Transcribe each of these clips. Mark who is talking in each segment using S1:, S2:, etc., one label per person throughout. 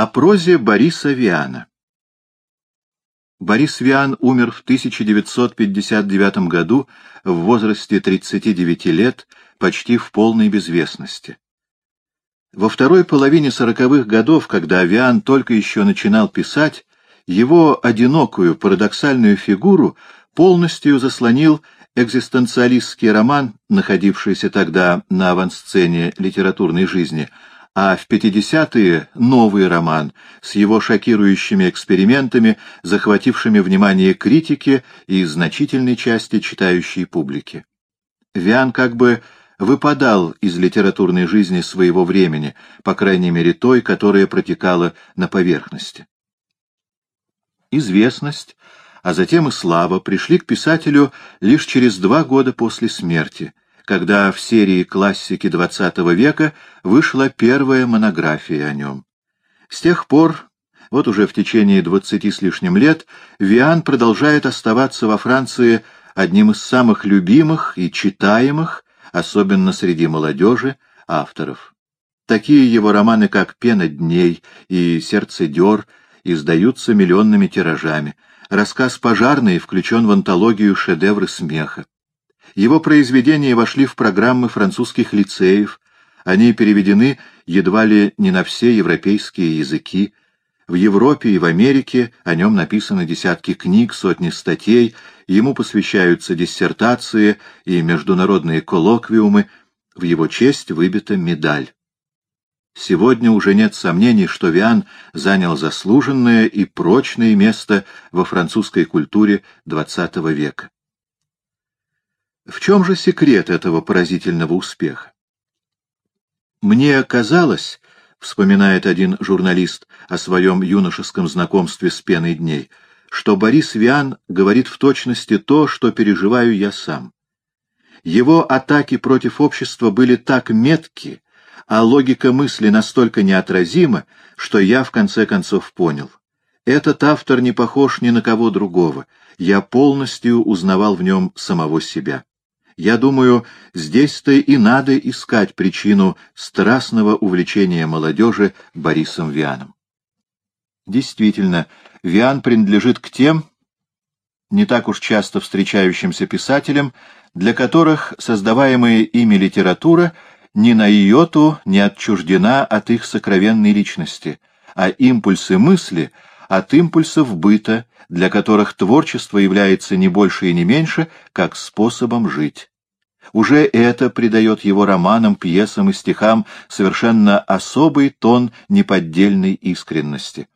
S1: О прозе Бориса Виана Борис Виан умер в 1959 году в возрасте 39 лет, почти в полной безвестности. Во второй половине сороковых годов, когда Виан только еще начинал писать, его одинокую парадоксальную фигуру полностью заслонил экзистенциалистский роман, находившийся тогда на авансцене литературной жизни, а в 50-е — новый роман с его шокирующими экспериментами, захватившими внимание критики и значительной части читающей публики. Виан как бы выпадал из литературной жизни своего времени, по крайней мере той, которая протекала на поверхности. Известность, а затем и слава пришли к писателю лишь через два года после смерти, когда в серии классики XX века вышла первая монография о нем. С тех пор, вот уже в течение двадцати с лишним лет, Виан продолжает оставаться во Франции одним из самых любимых и читаемых, особенно среди молодежи, авторов. Такие его романы, как «Пена дней» и «Сердцедер» издаются миллионными тиражами. Рассказ «Пожарный» включен в антологию «Шедевры смеха». Его произведения вошли в программы французских лицеев, они переведены едва ли не на все европейские языки. В Европе и в Америке о нем написаны десятки книг, сотни статей, ему посвящаются диссертации и международные коллоквиумы, в его честь выбита медаль. Сегодня уже нет сомнений, что Виан занял заслуженное и прочное место во французской культуре XX века. В чем же секрет этого поразительного успеха? Мне казалось, вспоминает один журналист о своем юношеском знакомстве с пеной дней, что Борис Виан говорит в точности то, что переживаю я сам. Его атаки против общества были так метки, а логика мысли настолько неотразима, что я в конце концов понял. Этот автор не похож ни на кого другого. Я полностью узнавал в нем самого себя. Я думаю, здесь-то и надо искать причину страстного увлечения молодежи Борисом Вианом. Действительно, Виан принадлежит к тем, не так уж часто встречающимся писателям, для которых создаваемая ими литература ни на йоту не отчуждена от их сокровенной личности, а импульсы мысли — от импульсов быта, для которых творчество является не больше и не меньше, как способом жить. Уже это придает его романам, пьесам и стихам совершенно особый тон неподдельной искренности.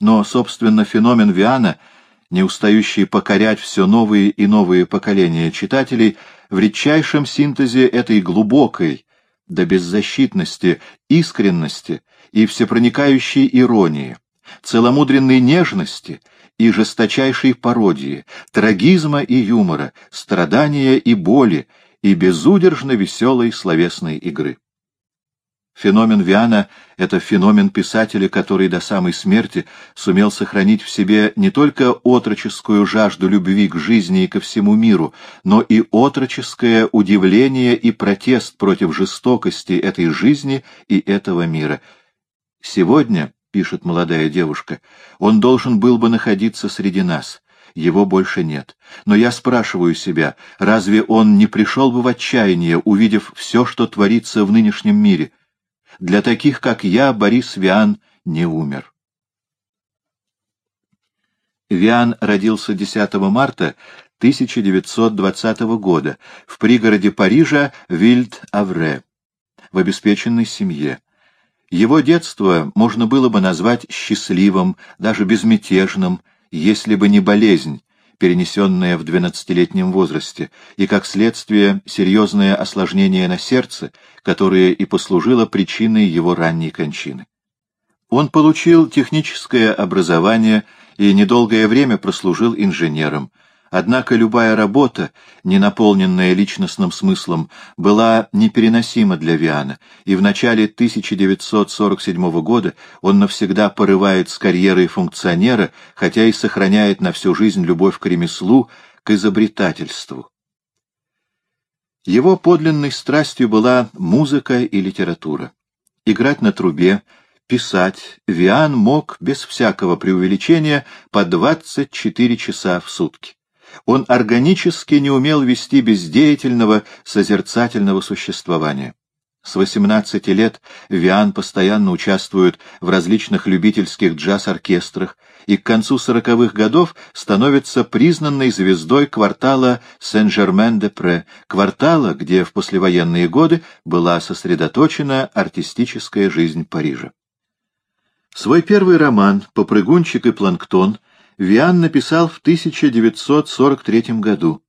S1: Но, собственно, феномен Виана — не устающий покорять все новые и новые поколения читателей, в редчайшем синтезе этой глубокой, до беззащитности, искренности и всепроникающей иронии, целомудренной нежности и жесточайшей пародии, трагизма и юмора, страдания и боли и безудержно веселой словесной игры. Феномен Виана — это феномен писателя, который до самой смерти сумел сохранить в себе не только отроческую жажду любви к жизни и ко всему миру, но и отроческое удивление и протест против жестокости этой жизни и этого мира. «Сегодня, — пишет молодая девушка, — он должен был бы находиться среди нас» его больше нет. Но я спрашиваю себя, разве он не пришел бы в отчаяние, увидев все, что творится в нынешнем мире? Для таких, как я, Борис Виан не умер. Виан родился 10 марта 1920 года в пригороде Парижа Вильд-Авре, в обеспеченной семье. Его детство можно было бы назвать счастливым, даже безмятежным, если бы не болезнь, перенесенное в двенадцатилетнем возрасте, и, как следствие, серьезное осложнение на сердце, которое и послужило причиной его ранней кончины. Он получил техническое образование и недолгое время прослужил инженером, Однако любая работа, не наполненная личностным смыслом, была непереносима для Виана, и в начале 1947 года он навсегда порывает с карьерой функционера, хотя и сохраняет на всю жизнь любовь к ремеслу, к изобретательству. Его подлинной страстью была музыка и литература. Играть на трубе, писать Виан мог без всякого преувеличения по 24 часа в сутки. Он органически не умел вести бездеятельного, созерцательного существования. С 18 лет Виан постоянно участвует в различных любительских джаз-оркестрах и к концу сороковых годов становится признанной звездой квартала Сен-Жермен-де-Пре, квартала, где в послевоенные годы была сосредоточена артистическая жизнь Парижа. Свой первый роман «Попрыгунчик и планктон» Виан написал в 1943 году.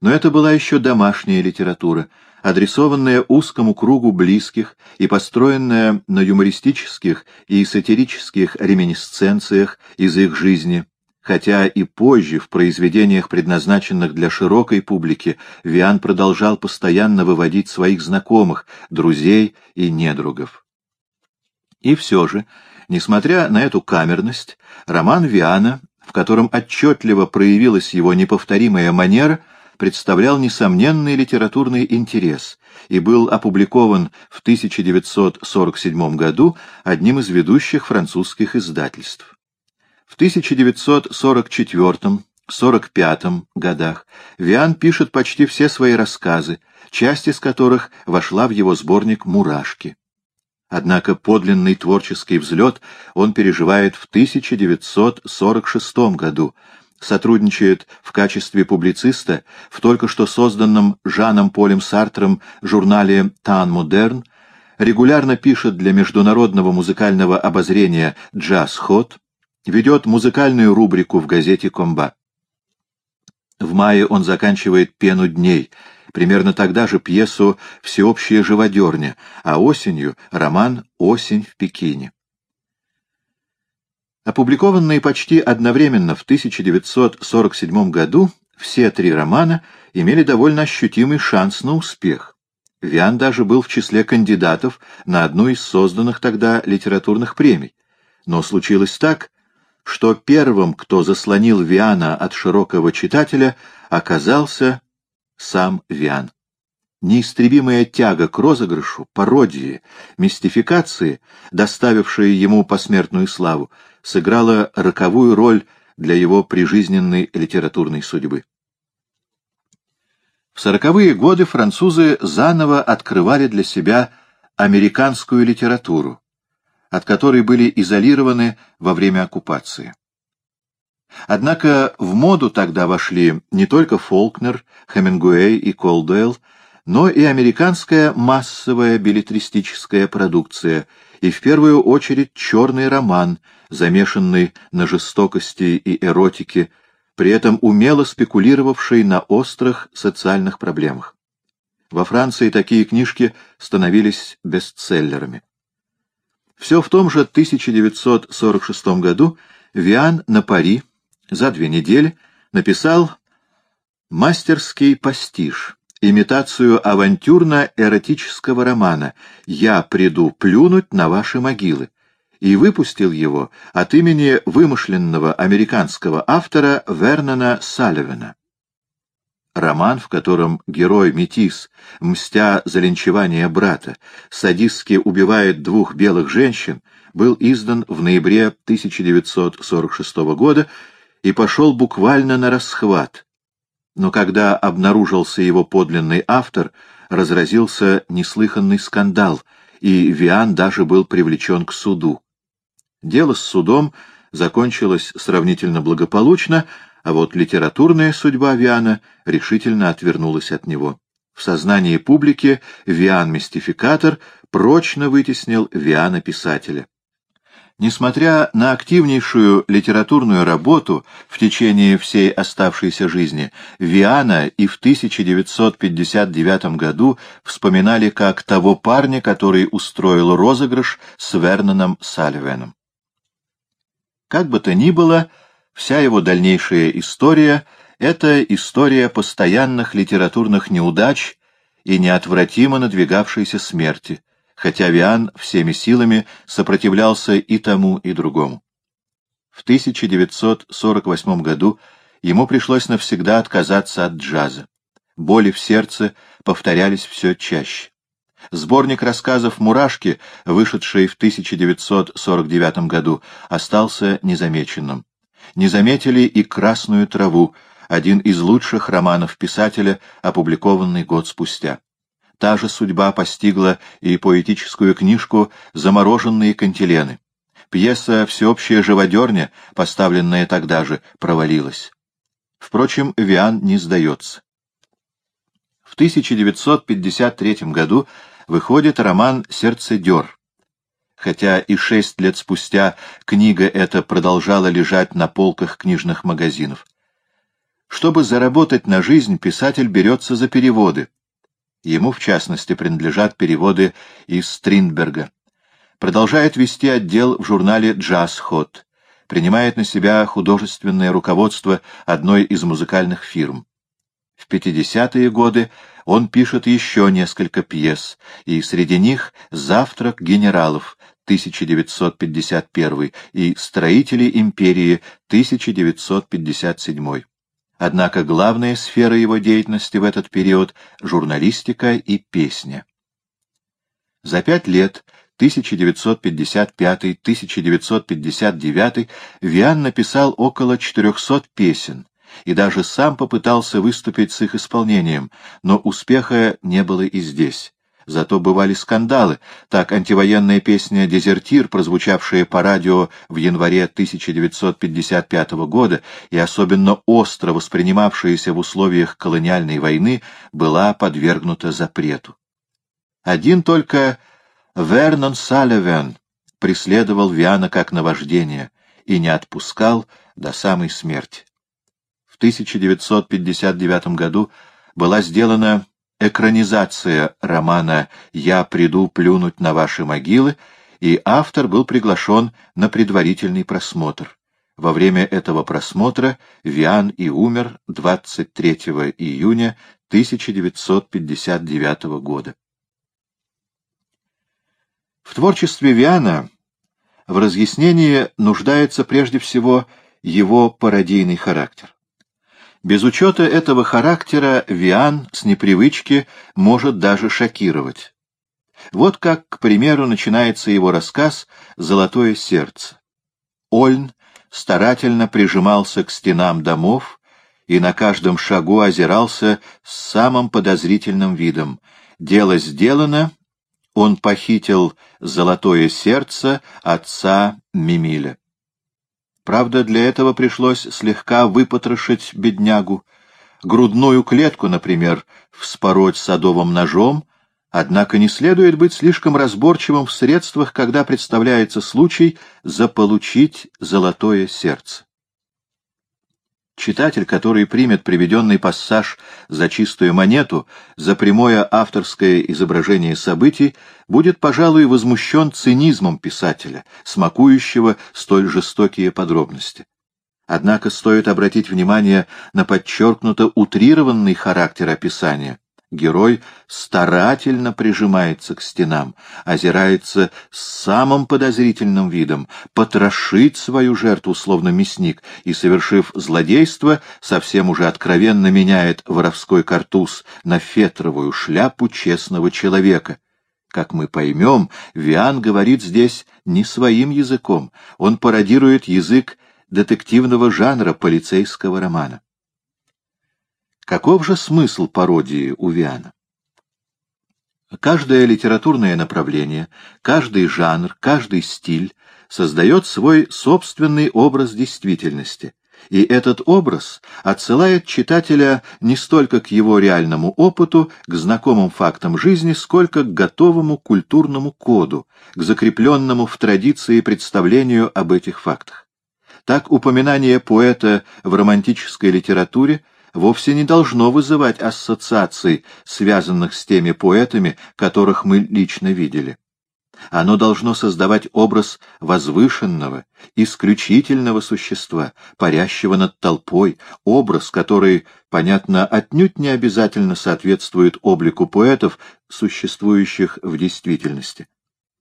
S1: Но это была еще домашняя литература, адресованная узкому кругу близких и построенная на юмористических и сатирических реминисценциях из их жизни, хотя и позже в произведениях, предназначенных для широкой публики, Виан продолжал постоянно выводить своих знакомых, друзей и недругов. И все же, несмотря на эту камерность, роман Виана, в котором отчетливо проявилась его неповторимая манера, представлял несомненный литературный интерес и был опубликован в 1947 году одним из ведущих французских издательств. В 1944-45 годах Виан пишет почти все свои рассказы, часть из которых вошла в его сборник «Мурашки». Однако подлинный творческий взлет он переживает в 1946 году, сотрудничает в качестве публициста в только что созданном Жаном Полем Сартром журнале «Тан Модерн», регулярно пишет для международного музыкального обозрения «Джаз Хот», ведет музыкальную рубрику в газете «Комба». В мае он заканчивает «Пену дней», примерно тогда же пьесу «Всеобщая живодерня», а осенью — роман «Осень в Пекине». Опубликованные почти одновременно в 1947 году, все три романа имели довольно ощутимый шанс на успех. Виан даже был в числе кандидатов на одну из созданных тогда литературных премий. Но случилось так, что первым, кто заслонил Виана от широкого читателя, оказался сам Виан. Неистребимая тяга к розыгрышу, пародии, мистификации, доставившая ему посмертную славу, сыграла роковую роль для его прижизненной литературной судьбы. В сороковые годы французы заново открывали для себя американскую литературу, от которой были изолированы во время оккупации. Однако в моду тогда вошли не только Фолкнер, Хемингуэй и Колдуэлл, но и американская массовая билетристическая продукция, и в первую очередь черный роман, замешанный на жестокости и эротике, при этом умело спекулировавший на острых социальных проблемах. Во Франции такие книжки становились бестселлерами. Все в том же 1946 году Виан на Пари за две недели написал «Мастерский пастиш», имитацию авантюрно-эротического романа. «Я приду плюнуть на ваши могилы» и выпустил его от имени вымышленного американского автора Вернона Салливена. Роман, в котором герой Метис, мстя за линчевание брата, садистски убивает двух белых женщин, был издан в ноябре 1946 года и пошел буквально на расхват, но когда обнаружился его подлинный автор, разразился неслыханный скандал, и Виан даже был привлечен к суду. Дело с судом закончилось сравнительно благополучно, а вот литературная судьба Виана решительно отвернулась от него. В сознании публики Виан-мистификатор прочно вытеснил Виана-писателя. Несмотря на активнейшую литературную работу в течение всей оставшейся жизни, Виана и в 1959 году вспоминали как того парня, который устроил розыгрыш с Верноном Сальвеном. Как бы то ни было, вся его дальнейшая история — это история постоянных литературных неудач и неотвратимо надвигавшейся смерти, хотя Виан всеми силами сопротивлялся и тому, и другому. В 1948 году ему пришлось навсегда отказаться от джаза. Боли в сердце повторялись все чаще. Сборник рассказов «Мурашки», вышедший в 1949 году, остался незамеченным. Не заметили и «Красную траву», один из лучших романов писателя, опубликованный год спустя. Та же судьба постигла и поэтическую книжку «Замороженные кантилены». Пьеса «Всеобщая живодерня», поставленная тогда же, провалилась. Впрочем, Виан не сдается. В 1953 году выходит роман «Сердцедер». Хотя и шесть лет спустя книга эта продолжала лежать на полках книжных магазинов. Чтобы заработать на жизнь, писатель берется за переводы. Ему, в частности, принадлежат переводы из Стринберга. Продолжает вести отдел в журнале «Джаз Хот». Принимает на себя художественное руководство одной из музыкальных фирм. В 50-е годы он пишет еще несколько пьес, и среди них «Завтрак генералов» 1951 и «Строители империи» 1957. Однако главная сфера его деятельности в этот период — журналистика и песня. За пять лет, 1955-1959, Виан написал около 400 песен и даже сам попытался выступить с их исполнением, но успеха не было и здесь. Зато бывали скандалы. Так антивоенная песня «Дезертир», прозвучавшая по радио в январе 1955 года и особенно остро воспринимавшаяся в условиях колониальной войны, была подвергнута запрету. Один только Вернон Салливен преследовал Виана как наваждение и не отпускал до самой смерти. В 1959 году была сделана экранизация романа «Я приду плюнуть на ваши могилы», и автор был приглашен на предварительный просмотр. Во время этого просмотра Виан и умер 23 июня 1959 года. В творчестве Виана в разъяснении нуждается прежде всего его пародийный характер. Без учета этого характера Виан с непривычки может даже шокировать. Вот как, к примеру, начинается его рассказ «Золотое сердце». Ольн старательно прижимался к стенам домов и на каждом шагу озирался с самым подозрительным видом. Дело сделано, он похитил золотое сердце отца Мимиля. Правда, для этого пришлось слегка выпотрошить беднягу, грудную клетку, например, вспороть садовым ножом, однако не следует быть слишком разборчивым в средствах, когда представляется случай заполучить золотое сердце. Читатель, который примет приведенный пассаж за чистую монету, за прямое авторское изображение событий, будет, пожалуй, возмущен цинизмом писателя, смакующего столь жестокие подробности. Однако стоит обратить внимание на подчеркнуто утрированный характер описания, Герой старательно прижимается к стенам, озирается с самым подозрительным видом, потрошит свою жертву, словно мясник, и, совершив злодейство, совсем уже откровенно меняет воровской картуз на фетровую шляпу честного человека. Как мы поймем, Виан говорит здесь не своим языком, он пародирует язык детективного жанра полицейского романа. Каков же смысл пародии у Виана? Каждое литературное направление, каждый жанр, каждый стиль создает свой собственный образ действительности, и этот образ отсылает читателя не столько к его реальному опыту, к знакомым фактам жизни, сколько к готовому культурному коду, к закрепленному в традиции представлению об этих фактах. Так упоминание поэта в романтической литературе – вовсе не должно вызывать ассоциаций, связанных с теми поэтами, которых мы лично видели. Оно должно создавать образ возвышенного, исключительного существа, парящего над толпой, образ, который, понятно, отнюдь не обязательно соответствует облику поэтов, существующих в действительности.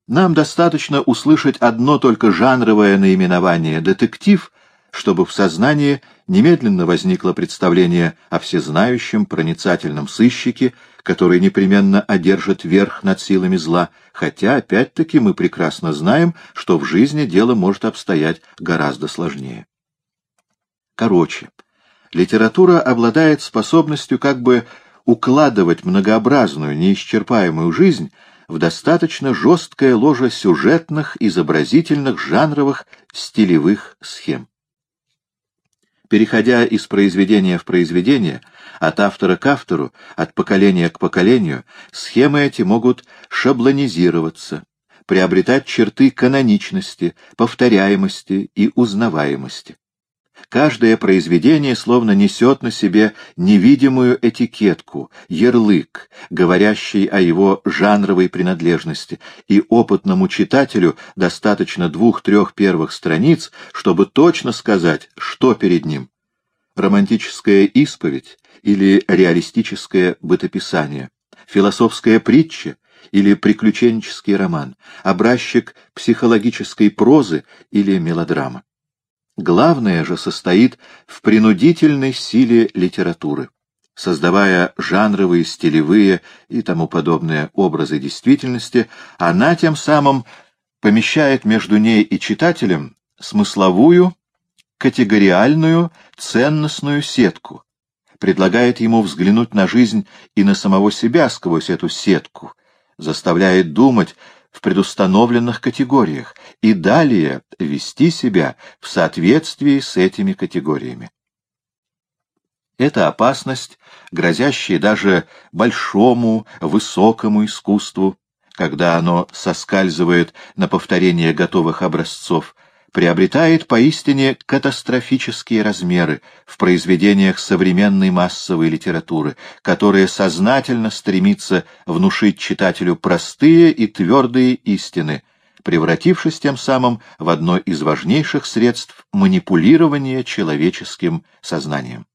S1: Нам достаточно услышать одно только жанровое наименование «детектив», чтобы в сознании немедленно возникло представление о всезнающем проницательном сыщике, который непременно одержит верх над силами зла, хотя, опять-таки, мы прекрасно знаем, что в жизни дело может обстоять гораздо сложнее. Короче, литература обладает способностью как бы укладывать многообразную, неисчерпаемую жизнь в достаточно жесткое ложе сюжетных, изобразительных, жанровых, стилевых схем. Переходя из произведения в произведение, от автора к автору, от поколения к поколению, схемы эти могут шаблонизироваться, приобретать черты каноничности, повторяемости и узнаваемости. Каждое произведение словно несет на себе невидимую этикетку, ярлык, говорящий о его жанровой принадлежности, и опытному читателю достаточно двух-трех первых страниц, чтобы точно сказать, что перед ним. Романтическая исповедь или реалистическое бытописание, философская притча или приключенческий роман, образчик психологической прозы или мелодрама. Главное же состоит в принудительной силе литературы. Создавая жанровые, стилевые и тому подобные образы действительности, она тем самым помещает между ней и читателем смысловую, категориальную, ценностную сетку, предлагает ему взглянуть на жизнь и на самого себя сквозь эту сетку, заставляет думать, в предустановленных категориях и далее вести себя в соответствии с этими категориями. Это опасность, грозящая даже большому, высокому искусству, когда оно соскальзывает на повторение готовых образцов, приобретает поистине катастрофические размеры в произведениях современной массовой литературы, которая сознательно стремится внушить читателю простые и твердые истины, превратившись тем самым в одно из важнейших средств манипулирования человеческим сознанием.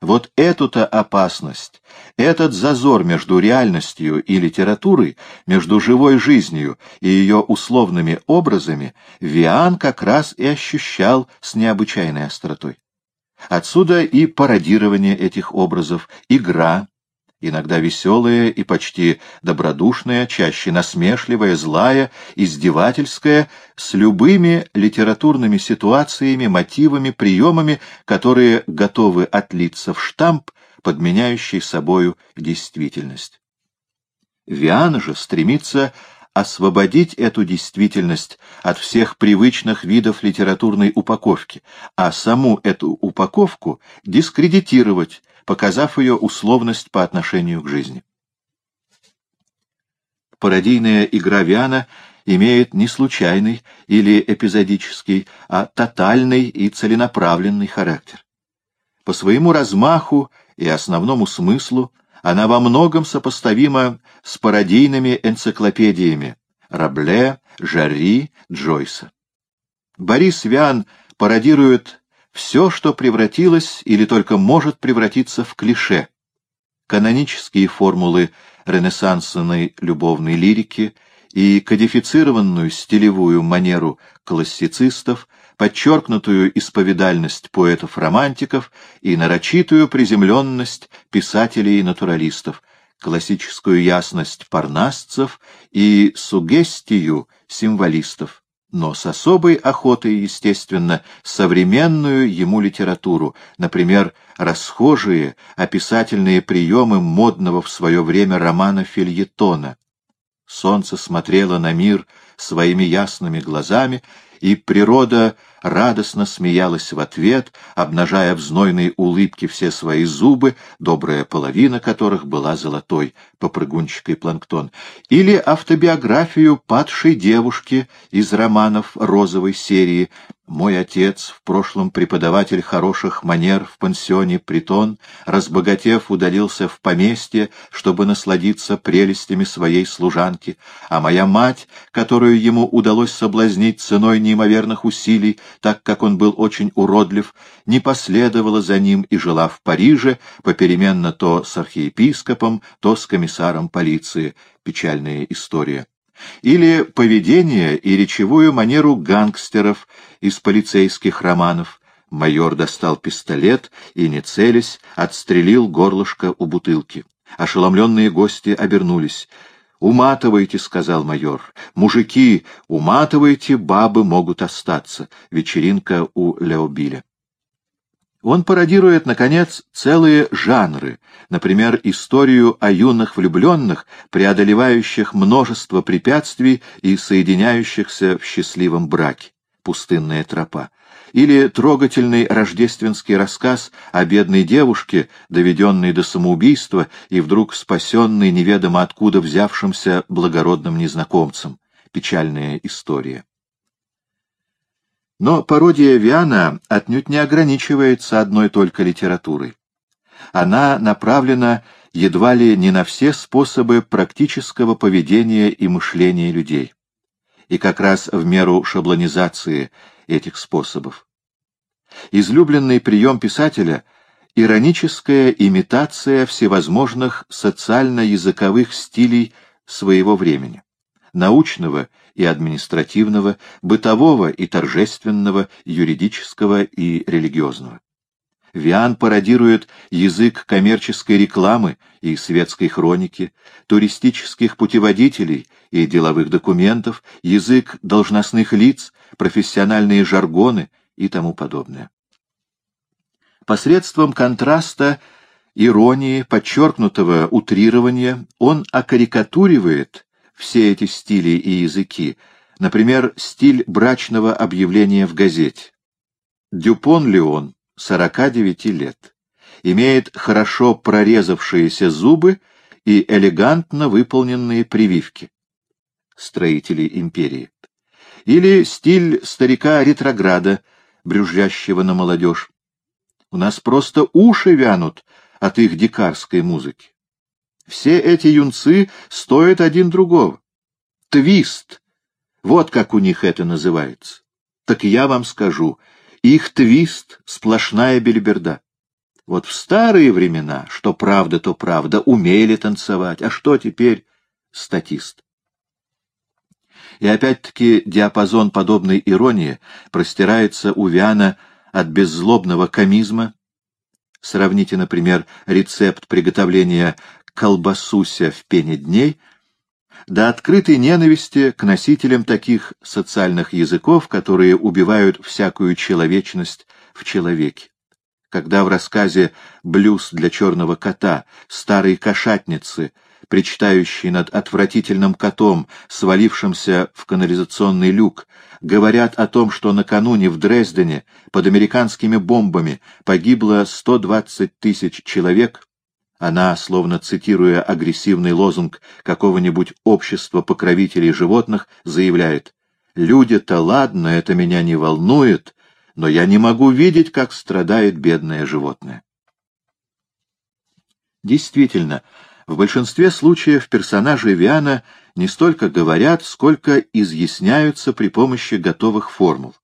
S1: Вот эту-то опасность, этот зазор между реальностью и литературой, между живой жизнью и ее условными образами, Виан как раз и ощущал с необычайной остротой. Отсюда и пародирование этих образов, игра, иногда веселая и почти добродушная, чаще насмешливая, злая, издевательская, с любыми литературными ситуациями, мотивами, приемами, которые готовы отлиться в штамп, подменяющий собою действительность. Виан же стремится освободить эту действительность от всех привычных видов литературной упаковки, а саму эту упаковку дискредитировать, показав ее условность по отношению к жизни. Пародийная игра Виана имеет не случайный или эпизодический, а тотальный и целенаправленный характер. По своему размаху и основному смыслу она во многом сопоставима с пародийными энциклопедиями Рабле, Жарри, Джойса. Борис Виан пародирует все, что превратилось или только может превратиться в клише. Канонические формулы ренессансной любовной лирики и кодифицированную стилевую манеру классицистов, подчеркнутую исповедальность поэтов-романтиков и нарочитую приземленность писателей-натуралистов, классическую ясность парнасцев и сугестию символистов но с особой охотой, естественно, современную ему литературу, например, расхожие описательные приемы модного в свое время романа Фильетона. Солнце смотрело на мир своими ясными глазами, и природа радостно смеялась в ответ, обнажая в знойной улыбке все свои зубы, добрая половина которых была золотой, попрыгунчик и планктон, или автобиографию падшей девушки из романов розовой серии мой отец, в прошлом преподаватель хороших манер в пансионе «Притон», разбогатев, удалился в поместье, чтобы насладиться прелестями своей служанки, а моя мать, которую ему удалось соблазнить ценой неимоверных усилий, так как он был очень уродлив, не последовала за ним и жила в Париже, попеременно то с архиепископом, то с комиссаром полиции. Печальная история или поведение и речевую манеру гангстеров из полицейских романов, Майор достал пистолет и, не целясь, отстрелил горлышко у бутылки. Ошеломленные гости обернулись. «Уматывайте», — сказал майор. «Мужики, уматывайте, бабы могут остаться». Вечеринка у Леобиля. Он пародирует, наконец, целые жанры, например, историю о юных влюбленных, преодолевающих множество препятствий и соединяющихся в счастливом браке, пустынная тропа, или трогательный рождественский рассказ о бедной девушке, доведенной до самоубийства и вдруг спасенной неведомо откуда взявшимся благородным незнакомцем, печальная история. Но пародия Виана отнюдь не ограничивается одной только литературой. Она направлена едва ли не на все способы практического поведения и мышления людей. И как раз в меру шаблонизации этих способов. Излюбленный прием писателя — ироническая имитация всевозможных социально-языковых стилей своего времени научного и административного, бытового и торжественного, юридического и религиозного. Виан пародирует язык коммерческой рекламы и светской хроники, туристических путеводителей и деловых документов, язык должностных лиц, профессиональные жаргоны и тому подобное. Посредством контраста, иронии, подчеркнутого утрирования он окарикатуривает все эти стили и языки, например, стиль брачного объявления в газете. Дюпон Леон, 49 лет, имеет хорошо прорезавшиеся зубы и элегантно выполненные прививки. Строители империи. Или стиль старика-ретрограда, брюзжащего на молодежь. У нас просто уши вянут от их дикарской музыки. Все эти юнцы стоят один другого. Твист. Вот как у них это называется. Так я вам скажу, их твист — сплошная бельберда. Вот в старые времена, что правда, то правда, умели танцевать, а что теперь статист? И опять-таки диапазон подобной иронии простирается у Виана от беззлобного комизма. Сравните, например, рецепт приготовления колбасуся в пене дней, до открытой ненависти к носителям таких социальных языков, которые убивают всякую человечность в человеке. Когда в рассказе «Блюз для черного кота» старой кошатницы, причитающей над отвратительным котом, свалившимся в канализационный люк, говорят о том, что накануне в Дрездене под американскими бомбами погибло 120 тысяч человек, она, словно цитируя агрессивный лозунг какого-нибудь общества покровителей животных, заявляет «Люди-то ладно, это меня не волнует, но я не могу видеть, как страдает бедное животное». Действительно, в большинстве случаев персонажи Виана не столько говорят, сколько изъясняются при помощи готовых формул.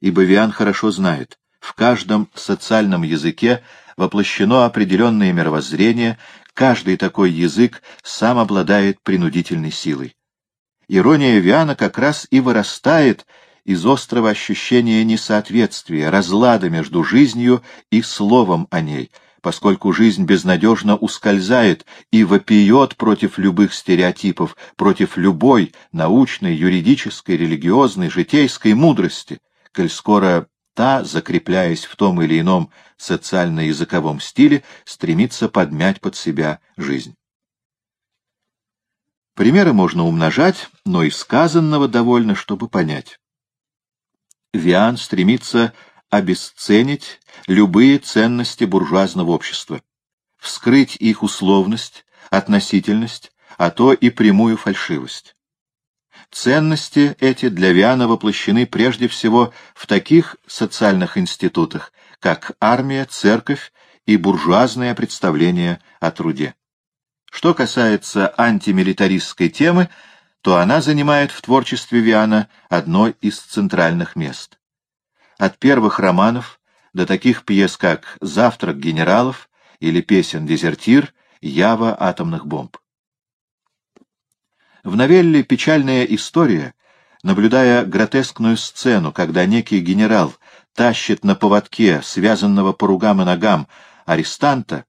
S1: Ибо Виан хорошо знает, в каждом социальном языке воплощено определенное мировоззрение, каждый такой язык сам обладает принудительной силой. Ирония Виана как раз и вырастает из острого ощущения несоответствия, разлада между жизнью и словом о ней, поскольку жизнь безнадежно ускользает и вопиет против любых стереотипов, против любой научной, юридической, религиозной, житейской мудрости, коль скоро та, закрепляясь в том или ином социально-языковом стиле, стремится подмять под себя жизнь. Примеры можно умножать, но и сказанного довольно, чтобы понять. Виан стремится обесценить любые ценности буржуазного общества, вскрыть их условность, относительность, а то и прямую фальшивость. Ценности эти для Виана воплощены прежде всего в таких социальных институтах, как армия, церковь и буржуазное представление о труде. Что касается антимилитаристской темы, то она занимает в творчестве Виана одно из центральных мест. От первых романов до таких пьес, как «Завтрак генералов» или песен «Дезертир», «Ява атомных бомб». В новелле «Печальная история» наблюдая гротескную сцену, когда некий генерал тащит на поводке, связанного по ругам и ногам, арестанта,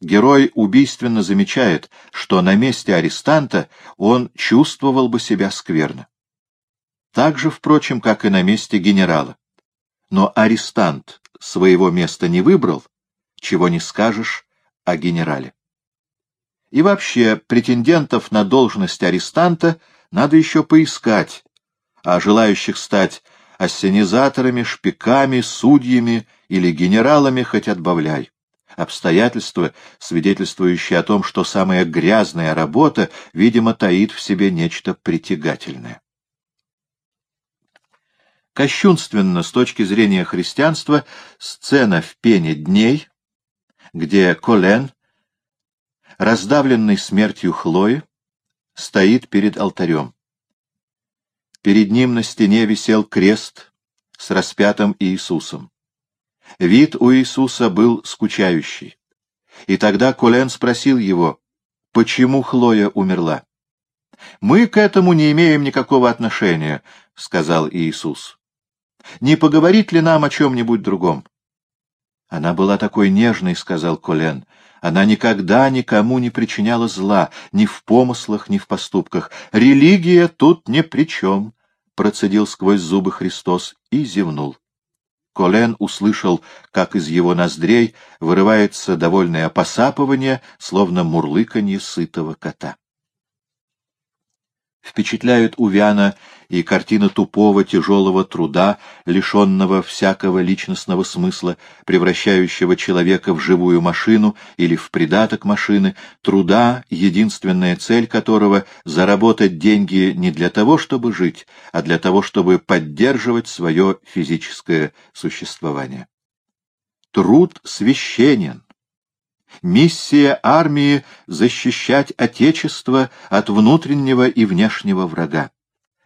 S1: герой убийственно замечает, что на месте арестанта он чувствовал бы себя скверно. Так же, впрочем, как и на месте генерала. Но арестант своего места не выбрал, чего не скажешь о генерале. И вообще, претендентов на должность арестанта надо еще поискать, а желающих стать ассенизаторами, шпиками, судьями или генералами хоть отбавляй. Обстоятельства, свидетельствующие о том, что самая грязная работа, видимо, таит в себе нечто притягательное. Кощунственно с точки зрения христианства сцена в пене дней, где Колен, раздавленный смертью Хлои, стоит перед алтарем. Перед ним на стене висел крест с распятым Иисусом. Вид у Иисуса был скучающий. И тогда Колен спросил его, почему Хлоя умерла. «Мы к этому не имеем никакого отношения», — сказал Иисус. «Не поговорить ли нам о чем-нибудь другом?» «Она была такой нежной», — сказал Колен. «Она никогда никому не причиняла зла, ни в помыслах, ни в поступках. Религия тут ни при чем», — процедил сквозь зубы Христос и зевнул. Колен услышал, как из его ноздрей вырывается довольное посапывание, словно мурлыканье сытого кота. Впечатляют Увяна и картина тупого тяжелого труда, лишенного всякого личностного смысла, превращающего человека в живую машину или в придаток машины, труда, единственная цель которого — заработать деньги не для того, чтобы жить, а для того, чтобы поддерживать свое физическое существование. Труд священен. Миссия армии — защищать Отечество от внутреннего и внешнего врага.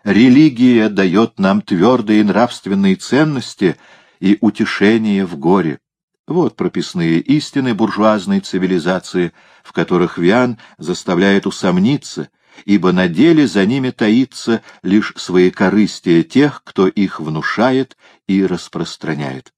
S1: Религия дает нам твердые нравственные ценности и утешение в горе. Вот прописные истины буржуазной цивилизации, в которых Виан заставляет усомниться, ибо на деле за ними таится лишь своекорыстие тех, кто их внушает и распространяет.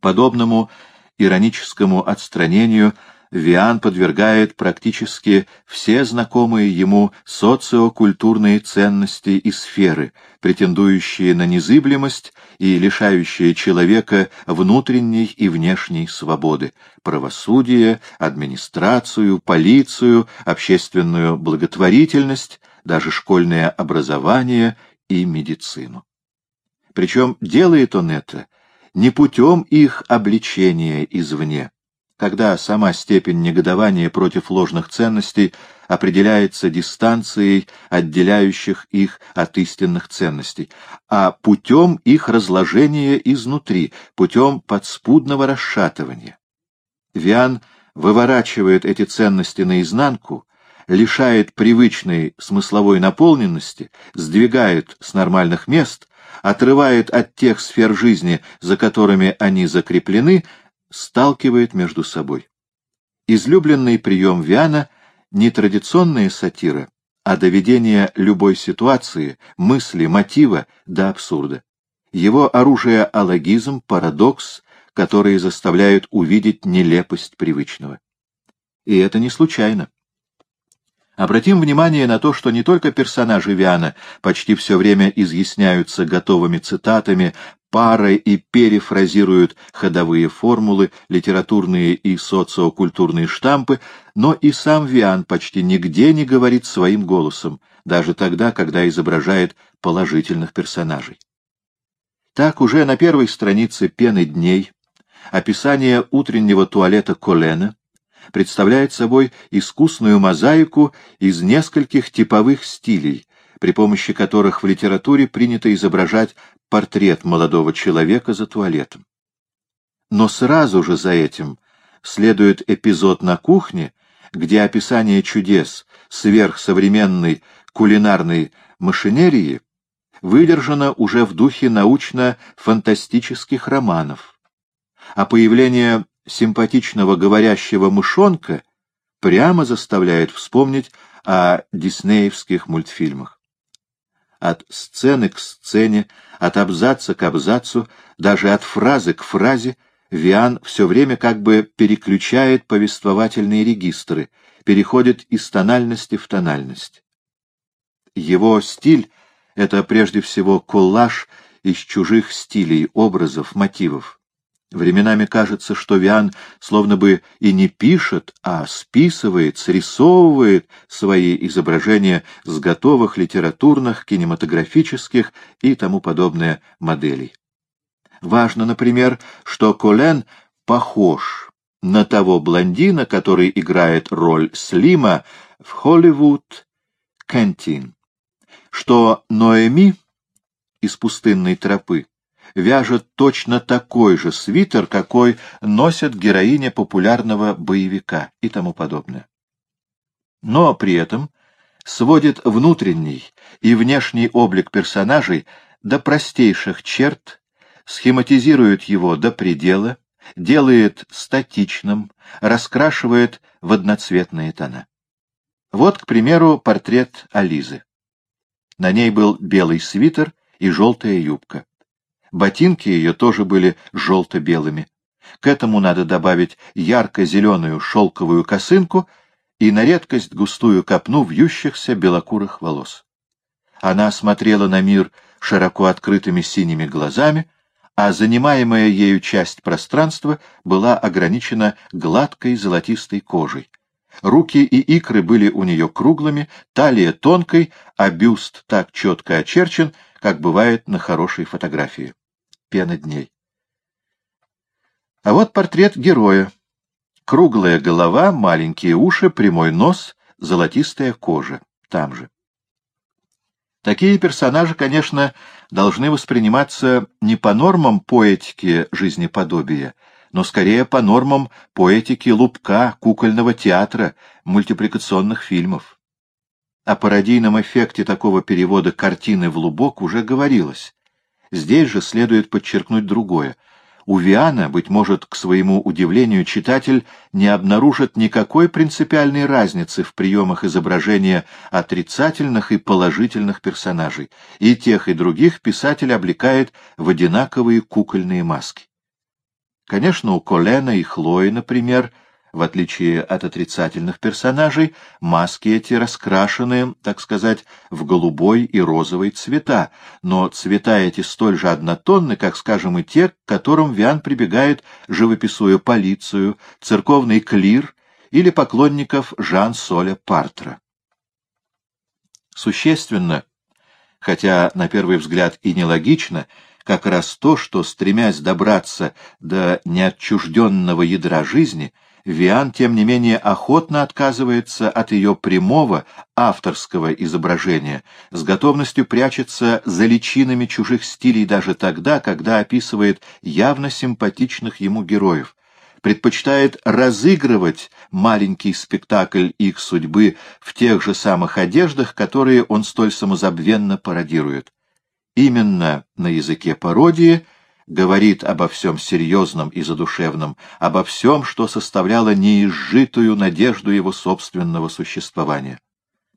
S1: Подобному ироническому отстранению Виан подвергает практически все знакомые ему социокультурные ценности и сферы, претендующие на незыблемость и лишающие человека внутренней и внешней свободы, правосудие, администрацию, полицию, общественную благотворительность, даже школьное образование и медицину. Причем делает он это не путем их обличения извне, когда сама степень негодования против ложных ценностей определяется дистанцией, отделяющих их от истинных ценностей, а путем их разложения изнутри, путем подспудного расшатывания. Виан выворачивает эти ценности наизнанку, лишает привычной смысловой наполненности, сдвигает с нормальных мест, отрывает от тех сфер жизни, за которыми они закреплены, сталкивает между собой. Излюбленный прием Виана — не традиционная сатира, а доведение любой ситуации, мысли, мотива до абсурда. Его оружие — алогизм, парадокс, которые заставляют увидеть нелепость привычного. И это не случайно. Обратим внимание на то, что не только персонажи Виана почти все время изъясняются готовыми цитатами, парой и перефразируют ходовые формулы, литературные и социокультурные штампы, но и сам Виан почти нигде не говорит своим голосом, даже тогда, когда изображает положительных персонажей. Так уже на первой странице «Пены дней» описание утреннего туалета Колена представляет собой искусную мозаику из нескольких типовых стилей, при помощи которых в литературе принято изображать портрет молодого человека за туалетом. Но сразу же за этим следует эпизод на кухне, где описание чудес сверхсовременной кулинарной машинерии выдержано уже в духе научно-фантастических романов, а появление симпатичного говорящего мышонка прямо заставляет вспомнить о диснеевских мультфильмах. от сцены к сцене, от абзаца к абзацу, даже от фразы к фразе, Виан все время как бы переключает повествовательные регистры, переходит из тональности в тональность. Его стиль — это прежде всего коллаж из чужих стилей, образов, мотивов. Временами кажется, что Виан словно бы и не пишет, а списывает, срисовывает свои изображения с готовых литературных, кинематографических и тому подобное моделей. Важно, например, что Колен похож на того блондина, который играет роль Слима в «Холливуд Кентин», что Ноэми из пустынной тропы вяжет точно такой же свитер, какой носят героиня популярного боевика и тому подобное. Но при этом сводит внутренний и внешний облик персонажей до простейших черт, схематизирует его до предела, делает статичным, раскрашивает в одноцветные тона. Вот, к примеру, портрет Ализы. На ней был белый свитер и желтая юбка. Ботинки ее тоже были желто-белыми. К этому надо добавить ярко-зеленую шелковую косынку и на редкость густую копну вьющихся белокурых волос. Она смотрела на мир широко открытыми синими глазами, а занимаемая ею часть пространства была ограничена гладкой золотистой кожей. Руки и икры были у нее круглыми, талия тонкой, а бюст так четко очерчен, как бывает на хорошей фотографии пена дней. А вот портрет героя. Круглая голова, маленькие уши, прямой нос, золотистая кожа. Там же. Такие персонажи, конечно, должны восприниматься не по нормам поэтики жизнеподобия, но скорее по нормам поэтики лупка, кукольного театра, мультипликационных фильмов. О пародийном эффекте такого перевода картины в лубок уже говорилось. Здесь же следует подчеркнуть другое. У Виана, быть может, к своему удивлению, читатель не обнаружит никакой принципиальной разницы в приемах изображения отрицательных и положительных персонажей. И тех, и других писатель облекает в одинаковые кукольные маски. Конечно, у Колена и Хлои, например, в отличие от отрицательных персонажей, маски эти раскрашены, так сказать, в голубой и розовый цвета, но цвета эти столь же однотонны, как, скажем, и те, к которым Виан прибегает, живописуя полицию, церковный клир или поклонников Жан-Соля Партра. Существенно, хотя на первый взгляд и нелогично, как раз то, что, стремясь добраться до неотчужденного ядра жизни, Виан, тем не менее, охотно отказывается от ее прямого авторского изображения, с готовностью прячется за личинами чужих стилей даже тогда, когда описывает явно симпатичных ему героев, предпочитает разыгрывать маленький спектакль их судьбы в тех же самых одеждах, которые он столь самозабвенно пародирует. Именно на языке пародии – говорит обо всем серьезном и задушевном, обо всем, что составляло неизжитую надежду его собственного существования.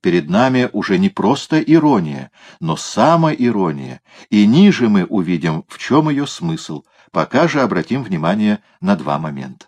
S1: Перед нами уже не просто ирония, но самоирония, и ниже мы увидим, в чем ее смысл, пока же обратим внимание на два момента.